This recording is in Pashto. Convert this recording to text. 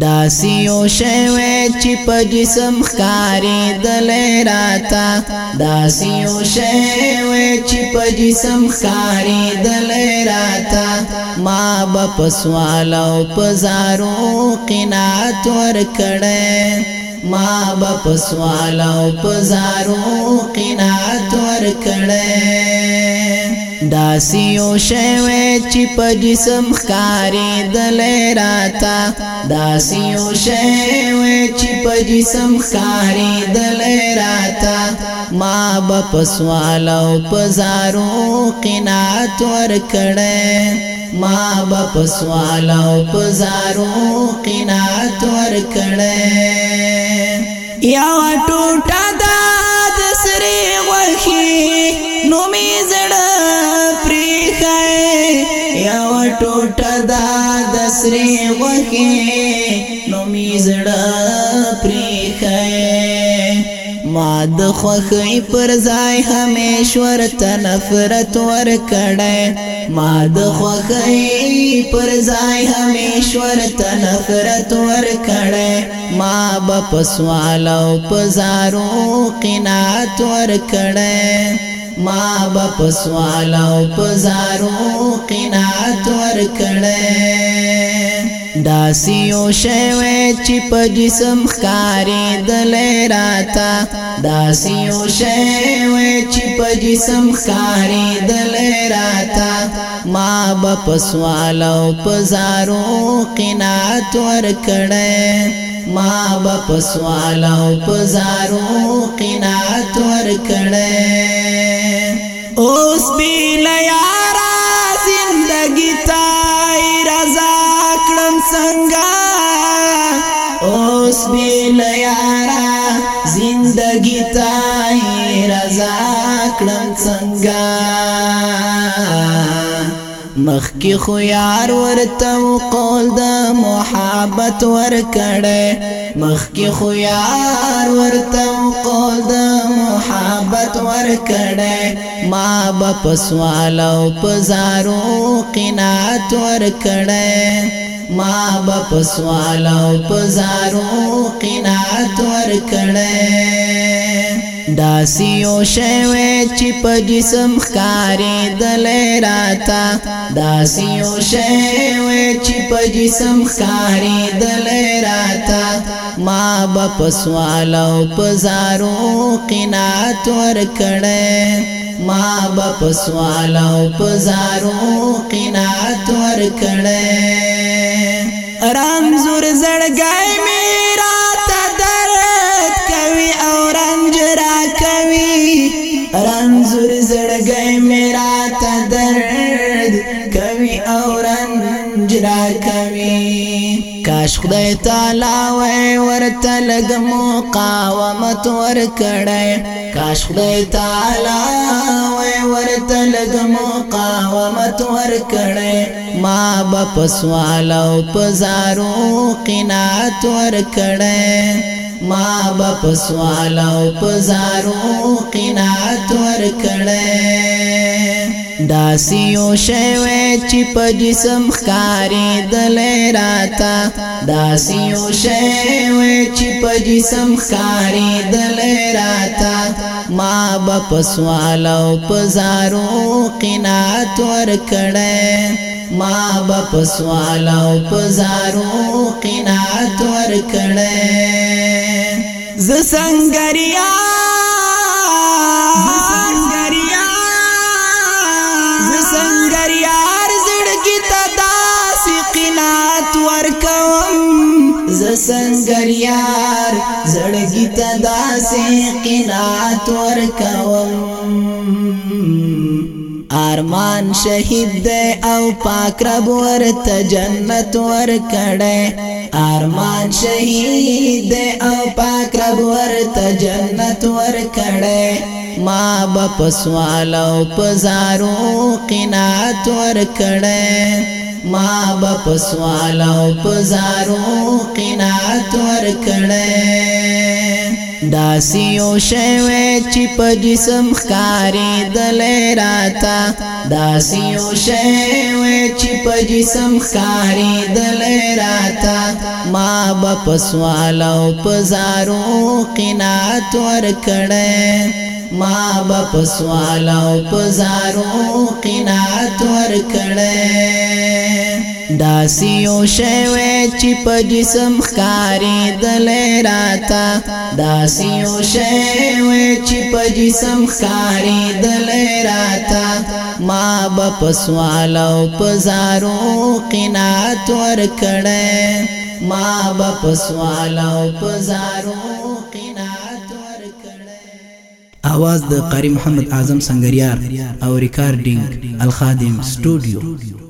دا سیو شوی چې په جسم خاري دل راتا دا سیو شوی چې په جسم خاري دل راتا ما به پسوال او پزارو قناعت ور کړه ما به پسوال او پزارو قناعت ور کړه دا سیو شوی چې په جسم خاري دل راتا دا سیو شوی چې په جسم خاري دل راتا ما په سوال او پزارو قناعت ور کړه ما په سوال او پزارو قناعت ور کړه یا ټوټه د سره وخی نو می زړه ټوټه دا د سری وکي نو میزړه پری خه ما د خوخې پر ځای همیشور ته نفرت ور کړه ما د خوخې پر ځای همیشور ته نفرت ور کړه ما بپسوالو پزارو قناعت ور کړه ما با پسوال او پزارو قناعت ورکړې داسیو شوی چې په جسم ښکاری دل راتا داسیو شوی چې په جسم ښکاری دل راتا ما با پسوال او پزارو قناعت ورکړې ما با پسوال او پزارو قناعت ورکړې اوس بی لیارا زندگی تای رضا کړم څنګه اوس بی لیارا زندگی تای رضا کړم څنګه مخکی خو یار ورته قول د محبت ور کړه مخکی خو یار ورته قول محبت ورکړې ما به پسوال او پزارو قناعت ورکړې ما به پسوال او پزارو قناعت ورکړې دا سیو شوی چې په جسم خاري دل راتا دا سیو شوی چې په جسم خاري دل راتا ما په سوال او پزارو قناعت ور کړه ما په سوال او پزارو قناعت ور کړه رام زور زړګای میرا کوي کاش خدای تعالی وای ورته لګ مقاومت ور کړای کاش خدای تعالی وای ورته لګ مقاومت ور کړای ما په سوال او پزارو قناعت ور کړای ما بپ سوال او پزارو قناعت ور کړه دا سیو شوی چې په جسم خاري دل راتا دا سیو شوی چې په جسم خاري دل راتا ما په سوالو په زارو قناعت ور کړه ما په سوالو په زارو قناعت ور کړه ز څنګه زړګی ته داسې قناعت ورکوم ارمان شهید دی او پاک رب ورته جنت ورکړي ارمان شهید دی او پاک رب ورته جنت ورکړي ما بپ سوال او پزارو قناعت ورکړې ما با پسوال او پزارو قناعت ورکړې داسیو شوه چې په جسم خاري دل راتا داسیو شوه چې په جسم خاري دل راتا ما با پسوال او پزارو قناعت ورکړې ما با پسوال او پزارو قناعت ورکړې داسیو شوی چې په جسم خاري دل راتا داسیو شوی چې په جسم خاري دل راتا ما په سوالو په زارو قناعت ور کړه ما په سوالو په زارو قناعت ور کړه आवाज د قاری محمد اعظم سنگریار او ریکارډینګ الخادم سټوډیو